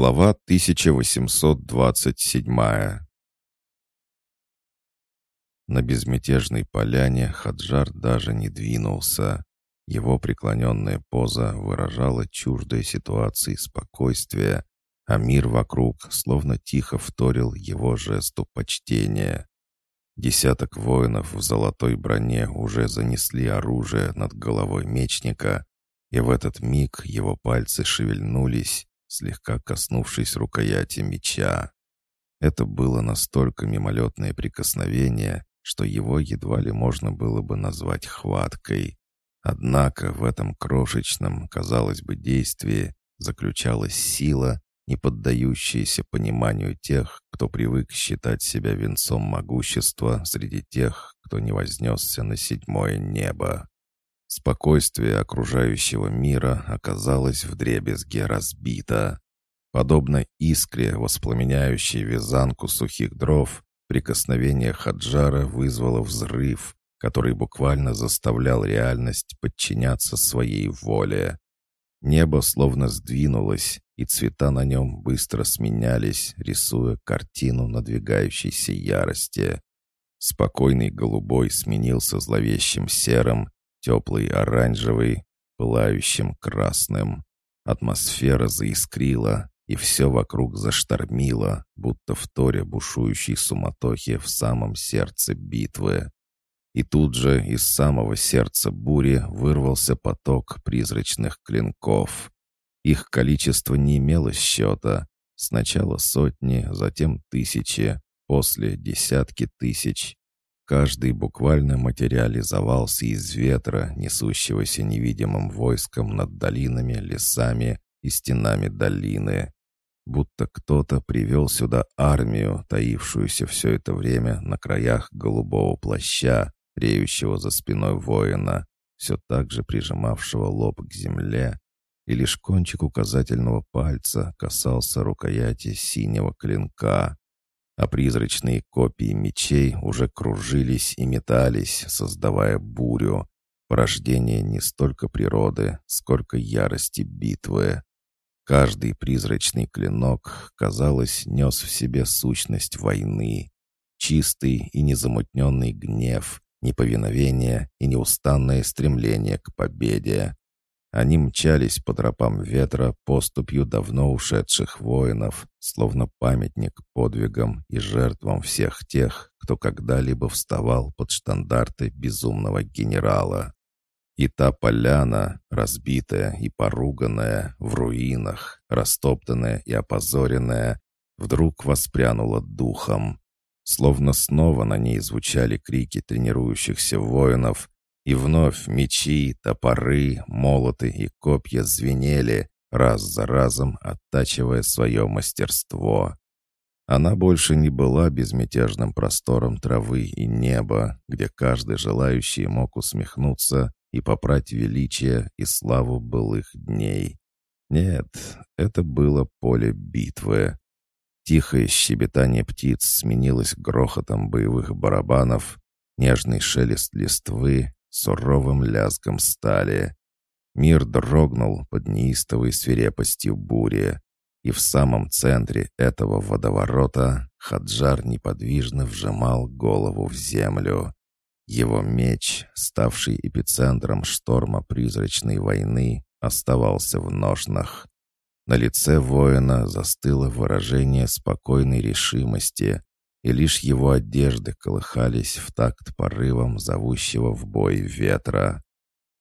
Глава 1827 На безмятежной поляне Хаджар даже не двинулся. Его преклоненная поза выражала чуждой ситуации спокойствия, а мир вокруг словно тихо вторил его жесту почтения. Десяток воинов в золотой броне уже занесли оружие над головой мечника, и в этот миг его пальцы шевельнулись, слегка коснувшись рукояти меча. Это было настолько мимолетное прикосновение, что его едва ли можно было бы назвать хваткой. Однако в этом крошечном, казалось бы, действии заключалась сила, не поддающаяся пониманию тех, кто привык считать себя венцом могущества среди тех, кто не вознесся на седьмое небо. Спокойствие окружающего мира оказалось вдребезге разбито. Подобно искре, воспламеняющей вязанку сухих дров, прикосновение Хаджара вызвало взрыв, который буквально заставлял реальность подчиняться своей воле. Небо словно сдвинулось, и цвета на нем быстро сменялись, рисуя картину надвигающейся ярости. Спокойный голубой сменился зловещим серым, теплый оранжевый, пылающим красным. Атмосфера заискрила, и все вокруг заштормило, будто в торе бушующей суматохи в самом сердце битвы. И тут же из самого сердца бури вырвался поток призрачных клинков. Их количество не имело счета. Сначала сотни, затем тысячи, после десятки тысяч. Каждый буквально материализовался из ветра, несущегося невидимым войском над долинами, лесами и стенами долины. Будто кто-то привел сюда армию, таившуюся все это время на краях голубого плаща, реющего за спиной воина, все так же прижимавшего лоб к земле, и лишь кончик указательного пальца касался рукояти синего клинка а призрачные копии мечей уже кружились и метались, создавая бурю, порождение не столько природы, сколько ярости битвы. Каждый призрачный клинок, казалось, нес в себе сущность войны, чистый и незамутненный гнев, неповиновение и неустанное стремление к победе. Они мчались по тропам ветра поступью давно ушедших воинов, словно памятник подвигам и жертвам всех тех, кто когда-либо вставал под штандарты безумного генерала. И та поляна, разбитая и поруганная, в руинах, растоптанная и опозоренная, вдруг воспрянула духом. Словно снова на ней звучали крики тренирующихся воинов, и вновь мечи, топоры, молоты и копья звенели, раз за разом оттачивая свое мастерство. Она больше не была безмятежным простором травы и неба, где каждый желающий мог усмехнуться и попрать величие и славу былых дней. Нет, это было поле битвы. Тихое щебетание птиц сменилось грохотом боевых барабанов, нежный шелест листвы, суровым лязгом стали. Мир дрогнул под неистовой свирепостью бури, и в самом центре этого водоворота Хаджар неподвижно вжимал голову в землю. Его меч, ставший эпицентром шторма призрачной войны, оставался в ножнах. На лице воина застыло выражение спокойной решимости, и лишь его одежды колыхались в такт порывом зовущего в бой ветра.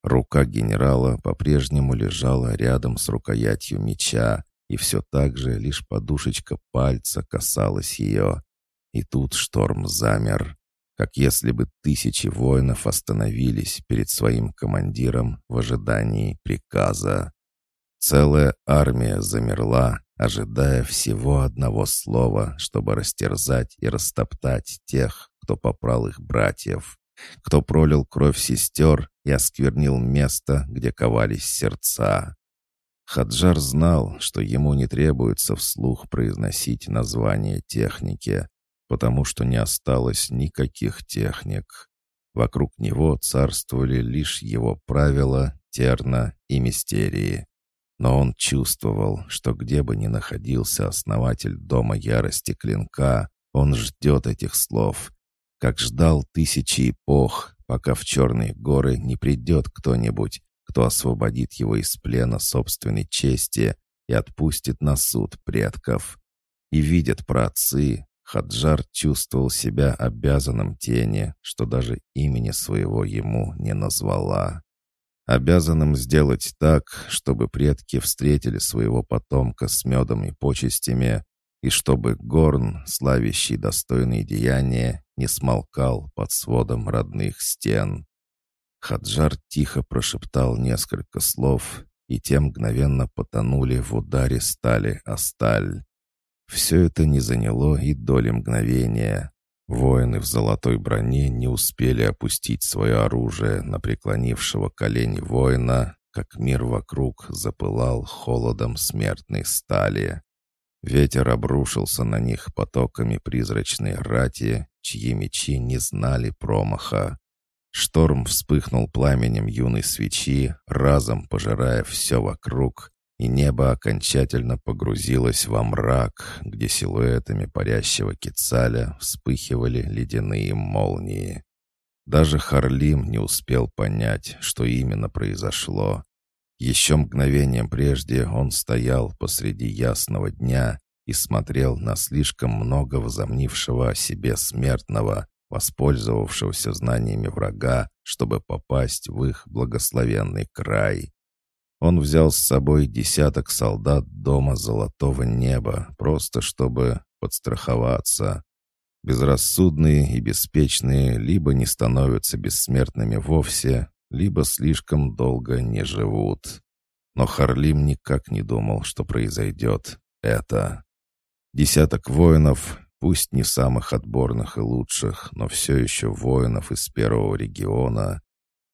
Рука генерала по-прежнему лежала рядом с рукоятью меча, и все так же лишь подушечка пальца касалась ее. И тут шторм замер, как если бы тысячи воинов остановились перед своим командиром в ожидании приказа. Целая армия замерла, ожидая всего одного слова, чтобы растерзать и растоптать тех, кто попрал их братьев, кто пролил кровь сестер и осквернил место, где ковались сердца. Хаджар знал, что ему не требуется вслух произносить название техники, потому что не осталось никаких техник. Вокруг него царствовали лишь его правила, терна и мистерии. Но он чувствовал, что где бы ни находился основатель Дома Ярости Клинка, он ждет этих слов, как ждал тысячи эпох, пока в Черные горы не придет кто-нибудь, кто освободит его из плена собственной чести и отпустит на суд предков. И видят праотцы, Хаджар чувствовал себя обязанным тени, что даже имени своего ему не назвала. Обязанным сделать так, чтобы предки встретили своего потомка с медом и почестями, и чтобы Горн, славящий достойные деяния, не смолкал под сводом родных стен. Хаджар тихо прошептал несколько слов, и те мгновенно потонули в ударе стали о сталь. Все это не заняло и доли мгновения. Воины в золотой броне не успели опустить свое оружие на преклонившего колени воина, как мир вокруг запылал холодом смертной стали. Ветер обрушился на них потоками призрачной рати, чьи мечи не знали промаха. Шторм вспыхнул пламенем юной свечи, разом пожирая все вокруг, и небо окончательно погрузилось во мрак, где силуэтами парящего кицаля вспыхивали ледяные молнии. Даже Харлим не успел понять, что именно произошло. Еще мгновением прежде он стоял посреди ясного дня и смотрел на слишком много возомнившего о себе смертного, воспользовавшегося знаниями врага, чтобы попасть в их благословенный край. Он взял с собой десяток солдат дома Золотого Неба, просто чтобы подстраховаться. Безрассудные и беспечные либо не становятся бессмертными вовсе, либо слишком долго не живут. Но Харлим никак не думал, что произойдет это. Десяток воинов, пусть не самых отборных и лучших, но все еще воинов из первого региона,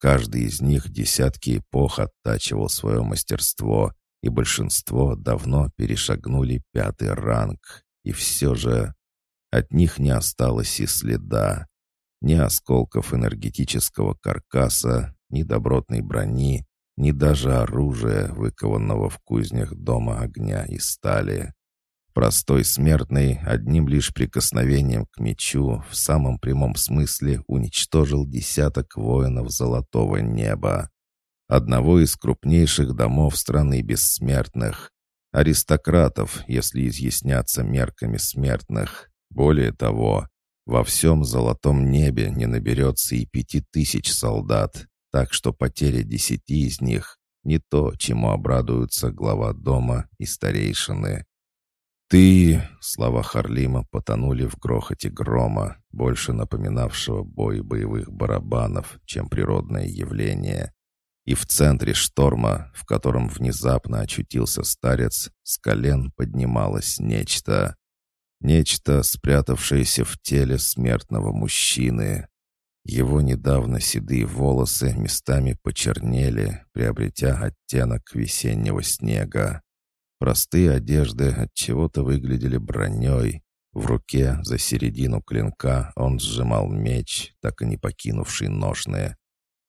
Каждый из них десятки эпох оттачивал свое мастерство, и большинство давно перешагнули пятый ранг. И все же от них не осталось и следа. Ни осколков энергетического каркаса, ни добротной брони, ни даже оружия, выкованного в кузнях дома огня и стали. Простой смертный одним лишь прикосновением к мечу в самом прямом смысле уничтожил десяток воинов золотого неба. Одного из крупнейших домов страны бессмертных. Аристократов, если изъясняться мерками смертных. Более того, во всем золотом небе не наберется и пяти тысяч солдат, так что потеря десяти из них — не то, чему обрадуются глава дома и старейшины. «Ты...» — слова Харлима потонули в грохоте грома, больше напоминавшего бой боевых барабанов, чем природное явление. И в центре шторма, в котором внезапно очутился старец, с колен поднималось нечто. Нечто, спрятавшееся в теле смертного мужчины. Его недавно седые волосы местами почернели, приобретя оттенок весеннего снега. Простые одежды от чего-то выглядели броней. В руке за середину клинка он сжимал меч, так и не покинувший ножные.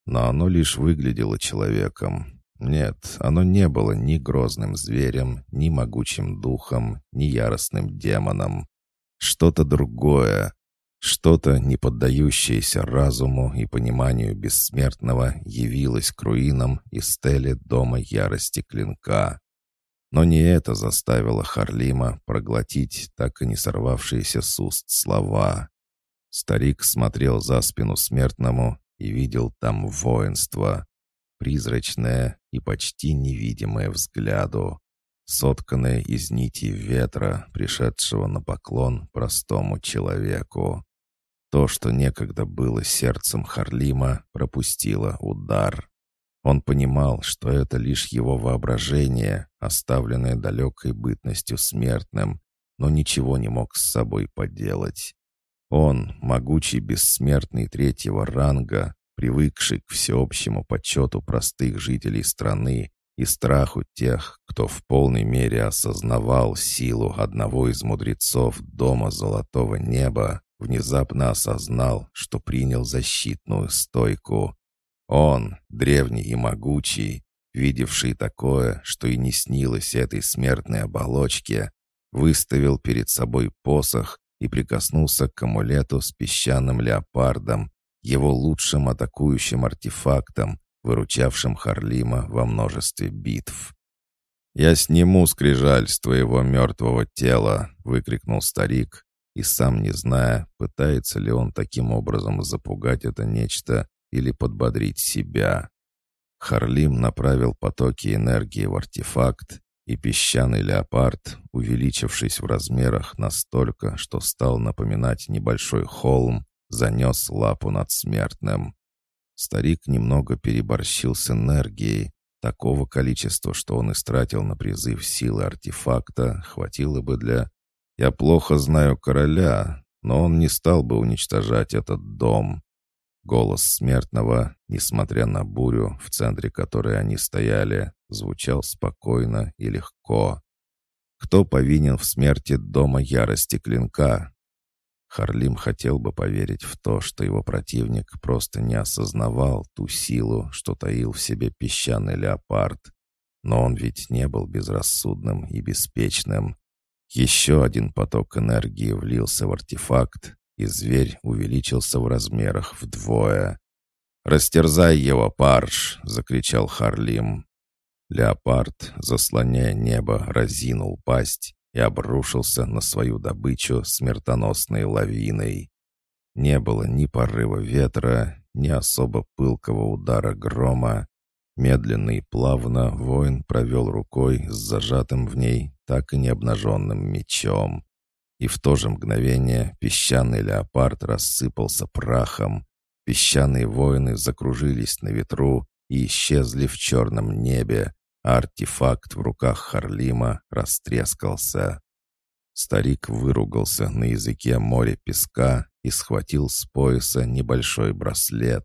Но оно лишь выглядело человеком. Нет, оно не было ни грозным зверем, ни могучим духом, ни яростным демоном. Что-то другое, что-то, не поддающееся разуму и пониманию бессмертного, явилось к руинам и стеле Дома Ярости Клинка. Но не это заставило Харлима проглотить так и не сорвавшиеся с уст слова. Старик смотрел за спину смертному и видел там воинство, призрачное и почти невидимое взгляду, сотканное из нити ветра, пришедшего на поклон простому человеку. То, что некогда было сердцем Харлима, пропустило удар. Он понимал, что это лишь его воображение, оставленное далекой бытностью смертным, но ничего не мог с собой поделать. Он, могучий бессмертный третьего ранга, привыкший к всеобщему почету простых жителей страны и страху тех, кто в полной мере осознавал силу одного из мудрецов Дома Золотого Неба, внезапно осознал, что принял защитную стойку. Он, древний и могучий, видевший такое, что и не снилось этой смертной оболочке, выставил перед собой посох и прикоснулся к амулету с песчаным леопардом, его лучшим атакующим артефактом, выручавшим Харлима во множестве битв. «Я сниму скрижаль с твоего мертвого тела!» — выкрикнул старик, и сам не зная, пытается ли он таким образом запугать это нечто или подбодрить себя. Харлим направил потоки энергии в артефакт, и песчаный леопард, увеличившись в размерах настолько, что стал напоминать небольшой холм, занес лапу над смертным. Старик немного переборщил с энергией, такого количества, что он истратил на призыв силы артефакта, хватило бы для... Я плохо знаю короля, но он не стал бы уничтожать этот дом. Голос смертного, несмотря на бурю, в центре которой они стояли, звучал спокойно и легко. Кто повинен в смерти дома ярости клинка? Харлим хотел бы поверить в то, что его противник просто не осознавал ту силу, что таил в себе песчаный леопард. Но он ведь не был безрассудным и беспечным. Еще один поток энергии влился в артефакт, и зверь увеличился в размерах вдвое. «Растерзай его, парш!» — закричал Харлим. Леопард, заслоняя небо, разинул пасть и обрушился на свою добычу смертоносной лавиной. Не было ни порыва ветра, ни особо пылкого удара грома. Медленно и плавно воин провел рукой с зажатым в ней так и не обнаженным мечом. И в то же мгновение песчаный леопард рассыпался прахом. Песчаные воины закружились на ветру и исчезли в черном небе, артефакт в руках Харлима растрескался. Старик выругался на языке моря песка и схватил с пояса небольшой браслет.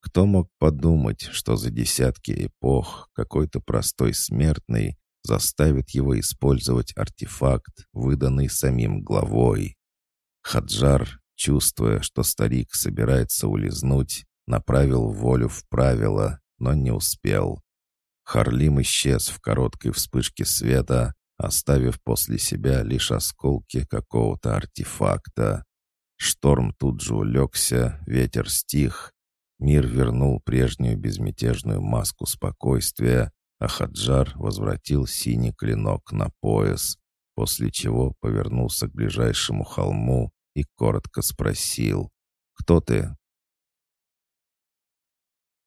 Кто мог подумать, что за десятки эпох какой-то простой смертный заставит его использовать артефакт, выданный самим главой? Хаджар, чувствуя, что старик собирается улизнуть, направил волю в правила, но не успел. Харлим исчез в короткой вспышке света, оставив после себя лишь осколки какого-то артефакта. Шторм тут же улегся, ветер стих. Мир вернул прежнюю безмятежную маску спокойствия, а Хаджар возвратил синий клинок на пояс, после чего повернулся к ближайшему холму и коротко спросил «Кто ты?»